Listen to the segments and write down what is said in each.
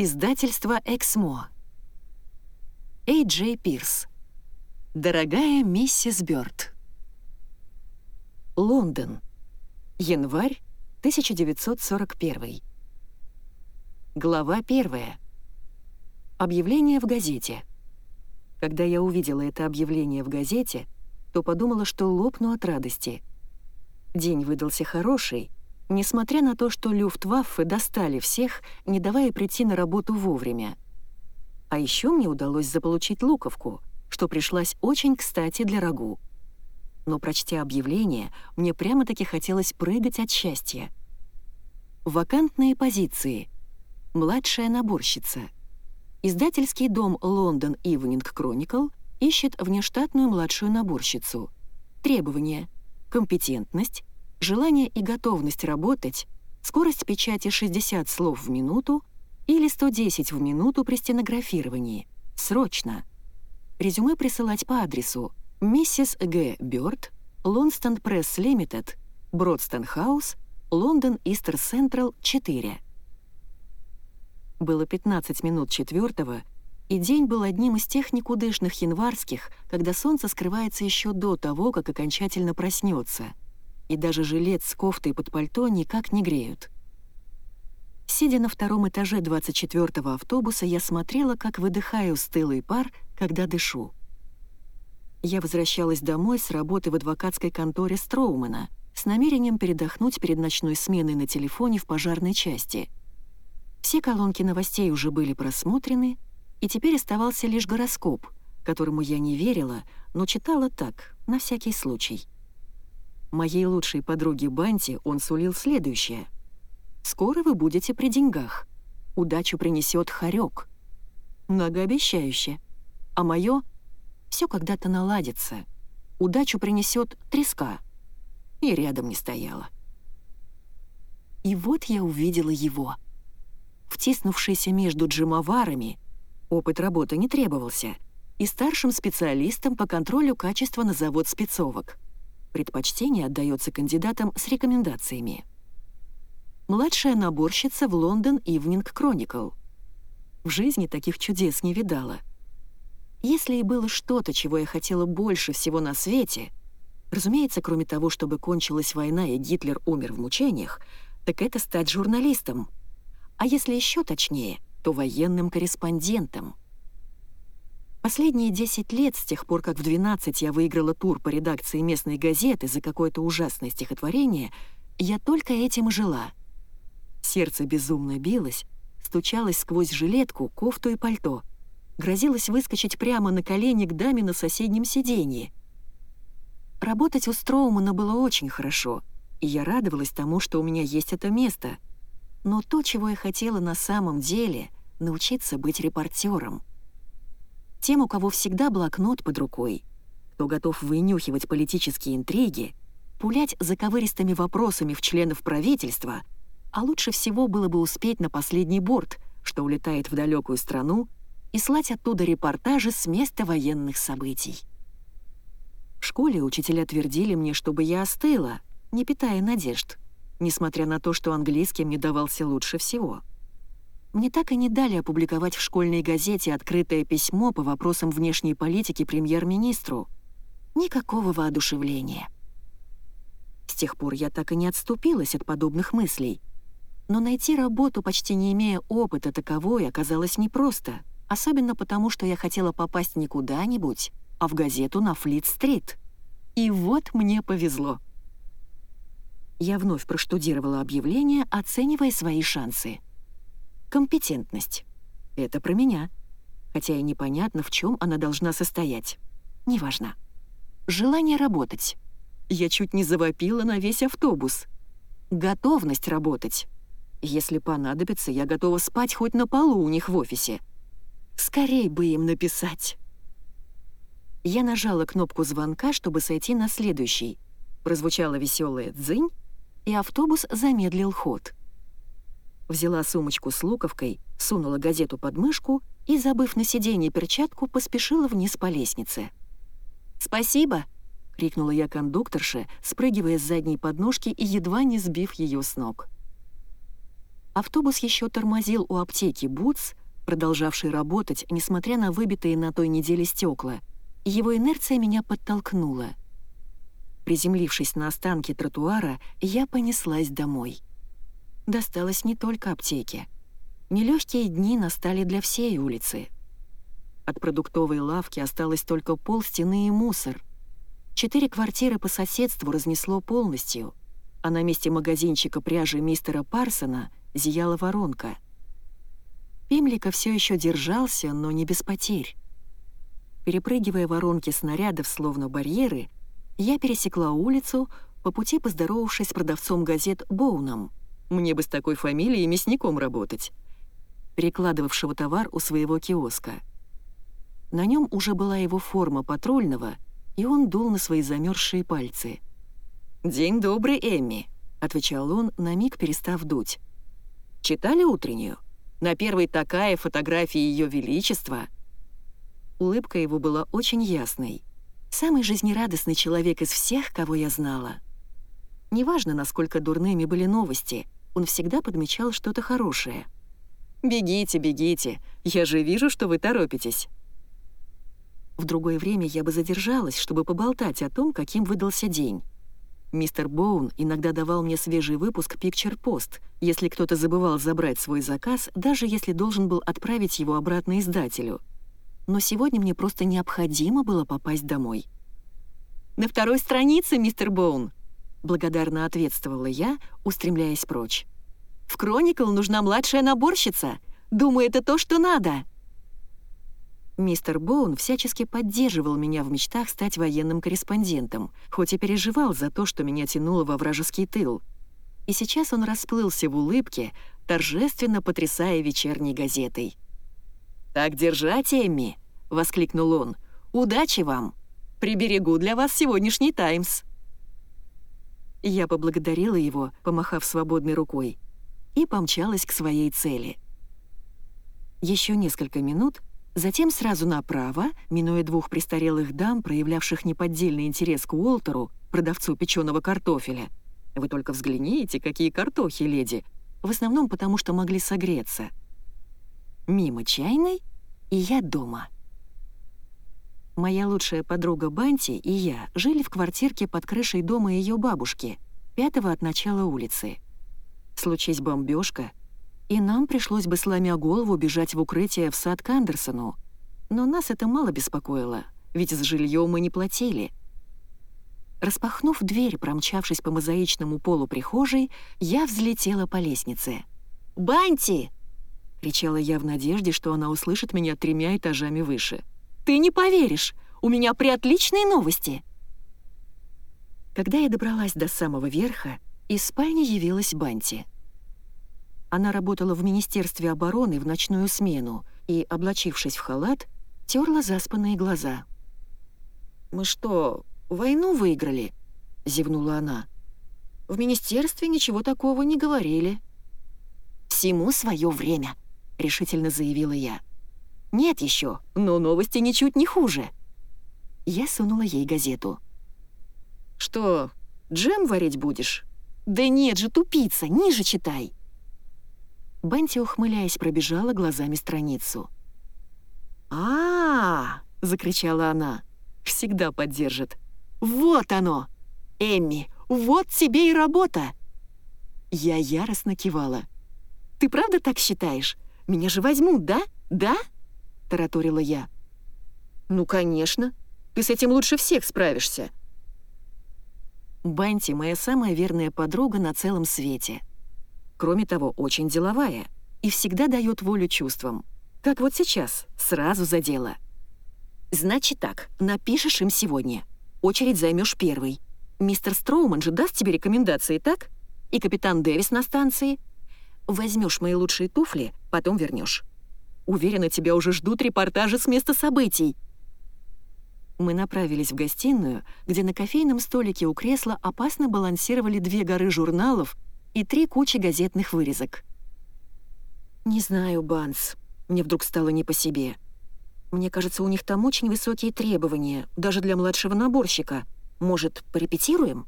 Издательство «Эксмо». Эй Джей Пирс. Дорогая миссис Бёрд. Лондон. Январь 1941. Глава первая. Объявление в газете. Когда я увидела это объявление в газете, то подумала, что лопну от радости. День выдался хороший, несмотря на то, что Люфтваффе достали всех, не давая прийти на работу вовремя. А еще мне удалось заполучить луковку, что пришлась очень кстати для рагу. Но, прочтя объявление, мне прямо-таки хотелось прыгать от счастья. Вакантные позиции. Младшая наборщица. Издательский дом London Evening Chronicle ищет внештатную младшую наборщицу. Требования. Компетентность, желание и готовность работать, скорость печати 60 слов в минуту или 110 в минуту при стенографировании. Срочно. Резюме присылать по адресу миссис Г. Бёрд, Лонстон Пресс Лимитед, Бродстон Хаус, Лондон Истер Централ, 4. Было 15 минут четвертого, и день был одним из тех никудышных январских, когда солнце скрывается еще до того, как окончательно проснется — и даже жилет с кофтой под пальто никак не греют. Сидя на втором этаже 24-го автобуса, я смотрела, как выдыхаю стылый пар, когда дышу. Я возвращалась домой с работы в адвокатской конторе Строумана с намерением передохнуть перед ночной сменой на телефоне в пожарной части. Все колонки новостей уже были просмотрены, и теперь оставался лишь гороскоп, которому я не верила, но читала так, на всякий случай. Моей лучшей подруге Банти он сулил следующее. «Скоро вы будете при деньгах. Удачу принесет хорек». Многообещающе. А мое все когда-то наладится. Удачу принесет треска. И рядом не стояла. И вот я увидела его. Втиснувшийся между джимоварами, опыт работы не требовался, и старшим специалистом по контролю качества на завод спецовок — Предпочтение отдается кандидатам с рекомендациями. Младшая наборщица в Лондон Evening Chronicle. В жизни таких чудес не видала. Если и было что-то, чего я хотела больше всего на свете, разумеется, кроме того, чтобы кончилась война и Гитлер умер в мучениях, так это стать журналистом. А если еще точнее, то военным корреспондентом — Последние 10 лет, с тех пор, как в 12 я выиграла тур по редакции местной газеты за какое-то ужасное стихотворение, я только этим и жила. Сердце безумно билось, стучалось сквозь жилетку, кофту и пальто. Грозилось выскочить прямо на колени к даме на соседнем сиденье. Работать у Строумана было очень хорошо, и я радовалась тому, что у меня есть это место. Но то, чего я хотела на самом деле — научиться быть репортером — тем, у кого всегда блокнот под рукой, кто готов вынюхивать политические интриги, пулять заковыристыми вопросами в членов правительства, а лучше всего было бы успеть на последний борт, что улетает в далекую страну, и слать оттуда репортажи с места военных событий. В школе учителя твердили мне, чтобы я остыла, не питая надежд, несмотря на то, что английский мне давался лучше всего — мне так и не дали опубликовать в школьной газете открытое письмо по вопросам внешней политики премьер-министру. Никакого воодушевления. С тех пор я так и не отступилась от подобных мыслей. Но найти работу, почти не имея опыта таковой, оказалось непросто, особенно потому, что я хотела попасть не куда-нибудь, а в газету на Флит-стрит. И вот мне повезло. Я вновь проштудировала объявление, оценивая свои шансы — Компетентность. Это про меня. Хотя и непонятно, в чем она должна состоять. Неважно. Желание работать. Я чуть не завопила на весь автобус. Готовность работать. Если понадобится, я готова спать хоть на полу у них в офисе. Скорей бы им написать. Я нажала кнопку звонка, чтобы сойти на следующий. Прозвучала веселая «дзынь», и автобус замедлил ход взяла сумочку с луковкой, сунула газету под мышку и, забыв на сиденье перчатку, поспешила вниз по лестнице. «Спасибо!» — крикнула я кондукторше, спрыгивая с задней подножки и едва не сбив ее с ног. Автобус еще тормозил у аптеки «Бутс», продолжавший работать, несмотря на выбитые на той неделе стекла, и его инерция меня подтолкнула. Приземлившись на останки тротуара, я понеслась домой. Досталось не только аптеке. Нелегкие дни настали для всей улицы. От продуктовой лавки осталось только пол стены и мусор. Четыре квартиры по соседству разнесло полностью, а на месте магазинчика пряжи мистера Парсона зияла воронка — Пимлика все еще держался, но не без потерь. Перепрыгивая воронки снарядов, словно барьеры, я пересекла улицу, по пути поздоровавшись с продавцом газет Боуном. Мне бы с такой фамилией мясником работать. Перекладывавшего товар у своего киоска. На нем уже была его форма патрульного, и он дул на свои замерзшие пальцы. «День добрый, Эмми», — отвечал он, на миг перестав дуть. «Читали утреннюю?» На первой такая фотографии Ее Величества. Улыбка его была очень ясной. Самый жизнерадостный человек из всех, кого я знала. Неважно, насколько дурными были новости, он всегда подмечал что-то хорошее. «Бегите, бегите, я же вижу, что вы торопитесь». В другое время я бы задержалась, чтобы поболтать о том, каким выдался день. Мистер Боун иногда давал мне свежий выпуск Picture Post, если кто-то забывал забрать свой заказ, даже если должен был отправить его обратно издателю. Но сегодня мне просто необходимо было попасть домой. «На второй странице, мистер Боун!» — благодарно ответствовала я, устремляясь прочь. «В Кроникл нужна младшая наборщица. Думаю, это то, что надо!» Мистер Боун всячески поддерживал меня в мечтах стать военным корреспондентом, хоть и переживал за то, что меня тянуло во вражеский тыл. И сейчас он расплылся в улыбке, торжественно потрясая вечерней газетой. «Так держать, Эмми!» — воскликнул он. «Удачи вам! Приберегу для вас сегодняшний «Таймс». Я поблагодарила его, помахав свободной рукой, и помчалась к своей цели. Еще несколько минут — Затем сразу направо, минуя двух престарелых дам, проявлявших неподдельный интерес к Уолтеру, продавцу печеного картофеля. Вы только взгляните, какие картохи, леди. В основном потому, что могли согреться. Мимо чайной, и я дома. Моя лучшая подруга Банти и я жили в квартирке под крышей дома ее бабушки, пятого от начала улицы. Случись бомбежка, и нам пришлось бы, сломя голову, бежать в укрытие в сад к Андерсону. Но нас это мало беспокоило, ведь с жильем мы не платили. Распахнув дверь, промчавшись по мозаичному полу прихожей, я взлетела по лестнице. «Банти!» — кричала я в надежде, что она услышит меня тремя этажами выше. «Ты не поверишь! У меня приотличные новости!» Когда я добралась до самого верха, из спальни явилась Банти — она работала в Министерстве обороны в ночную смену и, облачившись в халат, терла заспанные глаза. «Мы что, войну выиграли?» — зевнула она. «В министерстве ничего такого не говорили». «Всему свое время», — решительно заявила я. «Нет еще, но новости ничуть не хуже». Я сунула ей газету. «Что, джем варить будешь?» «Да нет же, тупица, ниже читай!» Бенти, ухмыляясь, пробежала глазами страницу. а, -а, -а закричала она. «Всегда поддержит. Вот оно! Эмми, вот тебе и работа!» Я яростно кивала. «Ты правда так считаешь? Меня же возьмут, да? Да?» — тараторила я. «Ну, конечно. Ты с этим лучше всех справишься». Банти — моя самая верная подруга на целом свете. Кроме того, очень деловая и всегда дает волю чувствам. Как вот сейчас, сразу за дело. Значит так, напишешь им сегодня. Очередь займешь первый. Мистер Строуман же даст тебе рекомендации, так? И капитан Дэвис на станции. Возьмешь мои лучшие туфли, потом вернешь. Уверена, тебя уже ждут репортажи с места событий. Мы направились в гостиную, где на кофейном столике у кресла опасно балансировали две горы журналов и три кучи газетных вырезок. «Не знаю, Банс. Мне вдруг стало не по себе. Мне кажется, у них там очень высокие требования, даже для младшего наборщика. Может, порепетируем?»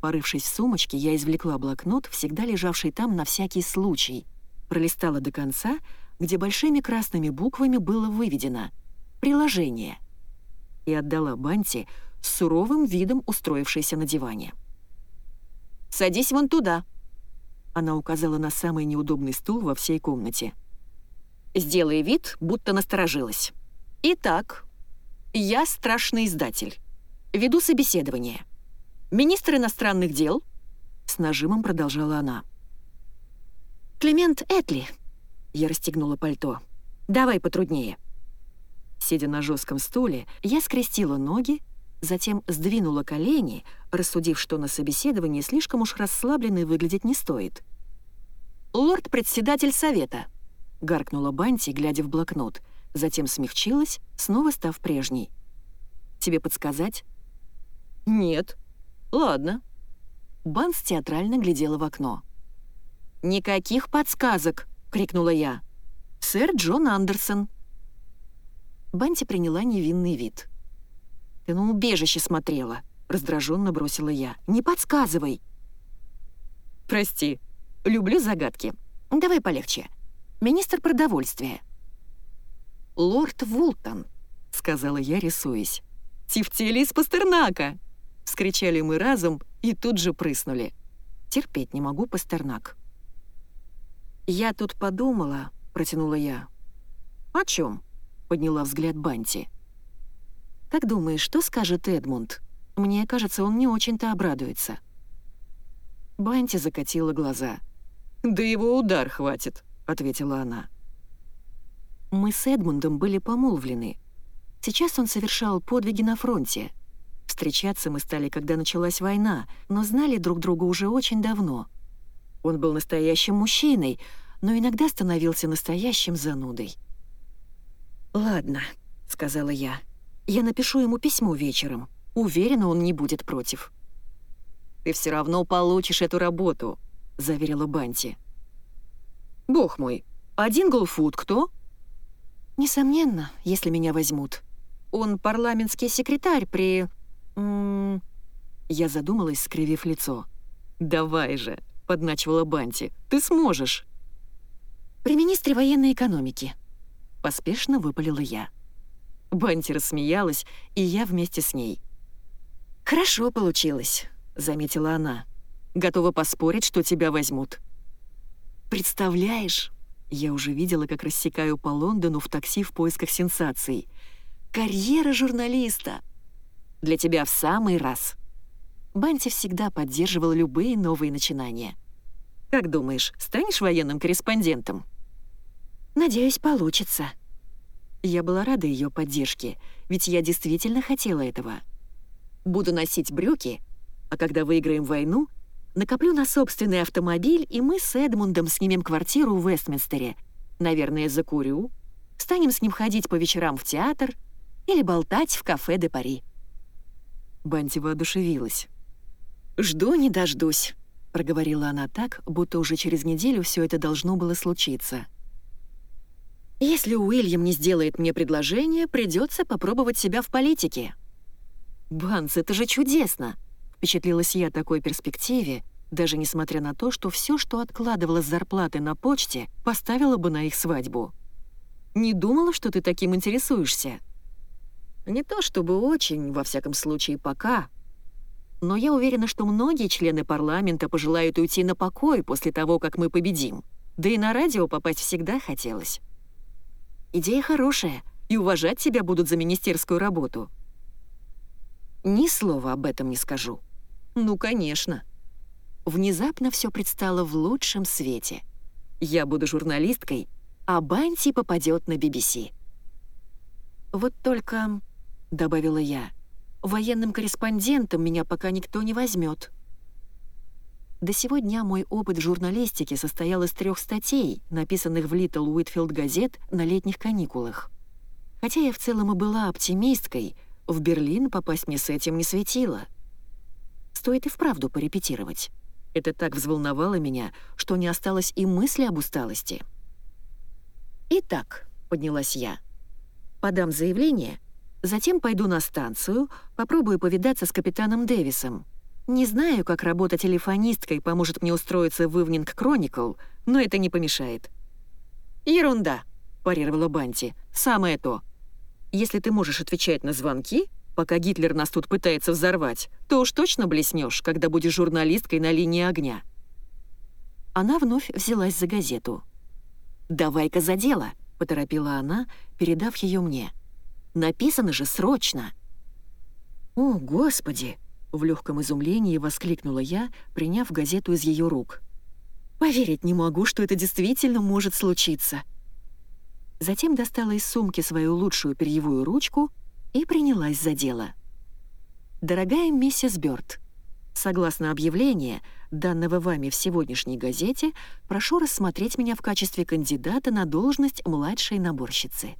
Порывшись в сумочке, я извлекла блокнот, всегда лежавший там на всякий случай. Пролистала до конца, где большими красными буквами было выведено «Приложение» и отдала Банти с суровым видом, устроившейся на диване. «Садись вон туда!» Она указала на самый неудобный стул во всей комнате. «Сделай вид, будто насторожилась. Итак, я страшный издатель. Веду собеседование. Министр иностранных дел...» С нажимом продолжала она. «Климент Этли». Я расстегнула пальто. «Давай потруднее». Сидя на жестком стуле, я скрестила ноги, затем сдвинула колени, рассудив, что на собеседовании слишком уж расслабленной выглядеть не стоит. «Лорд-председатель совета», — гаркнула Банти, глядя в блокнот, затем смягчилась, снова став прежней. «Тебе подсказать?» «Нет». «Ладно». Банс театрально глядела в окно. «Никаких подсказок!» — крикнула я. «Сэр Джон Андерсон», Банти приняла невинный вид. «Ты на убежище смотрела», — раздраженно бросила я. «Не подсказывай!» «Прости, люблю загадки. Давай полегче. Министр продовольствия». «Лорд Вултон», — сказала я, рисуясь. «Тефтели из Пастернака!» — вскричали мы разом и тут же прыснули. Терпеть не могу Пастернак. «Я тут подумала», — протянула я. «О чем? подняла взгляд Банти. «Как думаешь, что скажет Эдмунд? Мне кажется, он не очень-то обрадуется». Банти закатила глаза. «Да его удар хватит», — ответила она. Мы с Эдмундом были помолвлены. Сейчас он совершал подвиги на фронте. Встречаться мы стали, когда началась война, но знали друг друга уже очень давно. Он был настоящим мужчиной, но иногда становился настоящим занудой. «Ладно», — сказала я. «Я напишу ему письмо вечером. Уверена, он не будет против». «Ты все равно получишь эту работу», — заверила Банти. «Бог мой, а Динглфуд кто?» «Несомненно, если меня возьмут. Он парламентский секретарь при...» М -м Я задумалась, скривив лицо. «Давай же», — подначивала Банти, — «ты сможешь». «При министре военной экономики», Поспешно выпалила я. Банти рассмеялась, и я вместе с ней. «Хорошо получилось», — заметила она. «Готова поспорить, что тебя возьмут». «Представляешь?» Я уже видела, как рассекаю по Лондону в такси в поисках сенсаций. «Карьера журналиста!» «Для тебя в самый раз!» Банти всегда поддерживал любые новые начинания. «Как думаешь, станешь военным корреспондентом?» Надеюсь, получится». Я была рада ее поддержке, ведь я действительно хотела этого. Буду носить брюки, а когда выиграем войну, накоплю на собственный автомобиль, и мы с Эдмундом снимем квартиру в Вестминстере. Наверное, закурю. Станем с ним ходить по вечерам в театр или болтать в кафе де Пари. Банти воодушевилась. «Жду не дождусь», — проговорила она так, будто уже через неделю все это должно было случиться. Если Уильям не сделает мне предложение, придется попробовать себя в политике. «Банс, это же чудесно!» — впечатлилась я такой перспективе, даже несмотря на то, что все, что откладывала с зарплаты на почте, поставила бы на их свадьбу. «Не думала, что ты таким интересуешься?» «Не то чтобы очень, во всяком случае, пока», но я уверена, что многие члены парламента пожелают уйти на покой после того, как мы победим. Да и на радио попасть всегда хотелось. Идея хорошая, и уважать тебя будут за министерскую работу». «Ни слова об этом не скажу». «Ну, конечно». Внезапно все предстало в лучшем свете. Я буду журналисткой, а Банти попадет на BBC. «Вот только», — добавила я, — «военным корреспондентом меня пока никто не возьмет. До сего дня мой опыт в журналистике состоял из трех статей, написанных в Little Уитфилд газет на летних каникулах. Хотя я в целом и была оптимисткой, в Берлин попасть мне с этим не светило. Стоит и вправду порепетировать. Это так взволновало меня, что не осталось и мысли об усталости. «Итак», — поднялась я, — «подам заявление, затем пойду на станцию, попробую повидаться с капитаном Дэвисом. Не знаю, как работа телефонисткой поможет мне устроиться в Evening Chronicle, но это не помешает». «Ерунда», — парировала Банти. «Самое то. Если ты можешь отвечать на звонки, пока Гитлер нас тут пытается взорвать, то уж точно блеснешь, когда будешь журналисткой на линии огня». Она вновь взялась за газету. «Давай-ка за дело», — поторопила она, передав ее мне. «Написано же срочно». «О, Господи!» — в легком изумлении воскликнула я, приняв газету из ее рук. «Поверить не могу, что это действительно может случиться». Затем достала из сумки свою лучшую перьевую ручку и принялась за дело. «Дорогая миссис Бёрд, согласно объявлению, данного вами в сегодняшней газете, прошу рассмотреть меня в качестве кандидата на должность младшей наборщицы».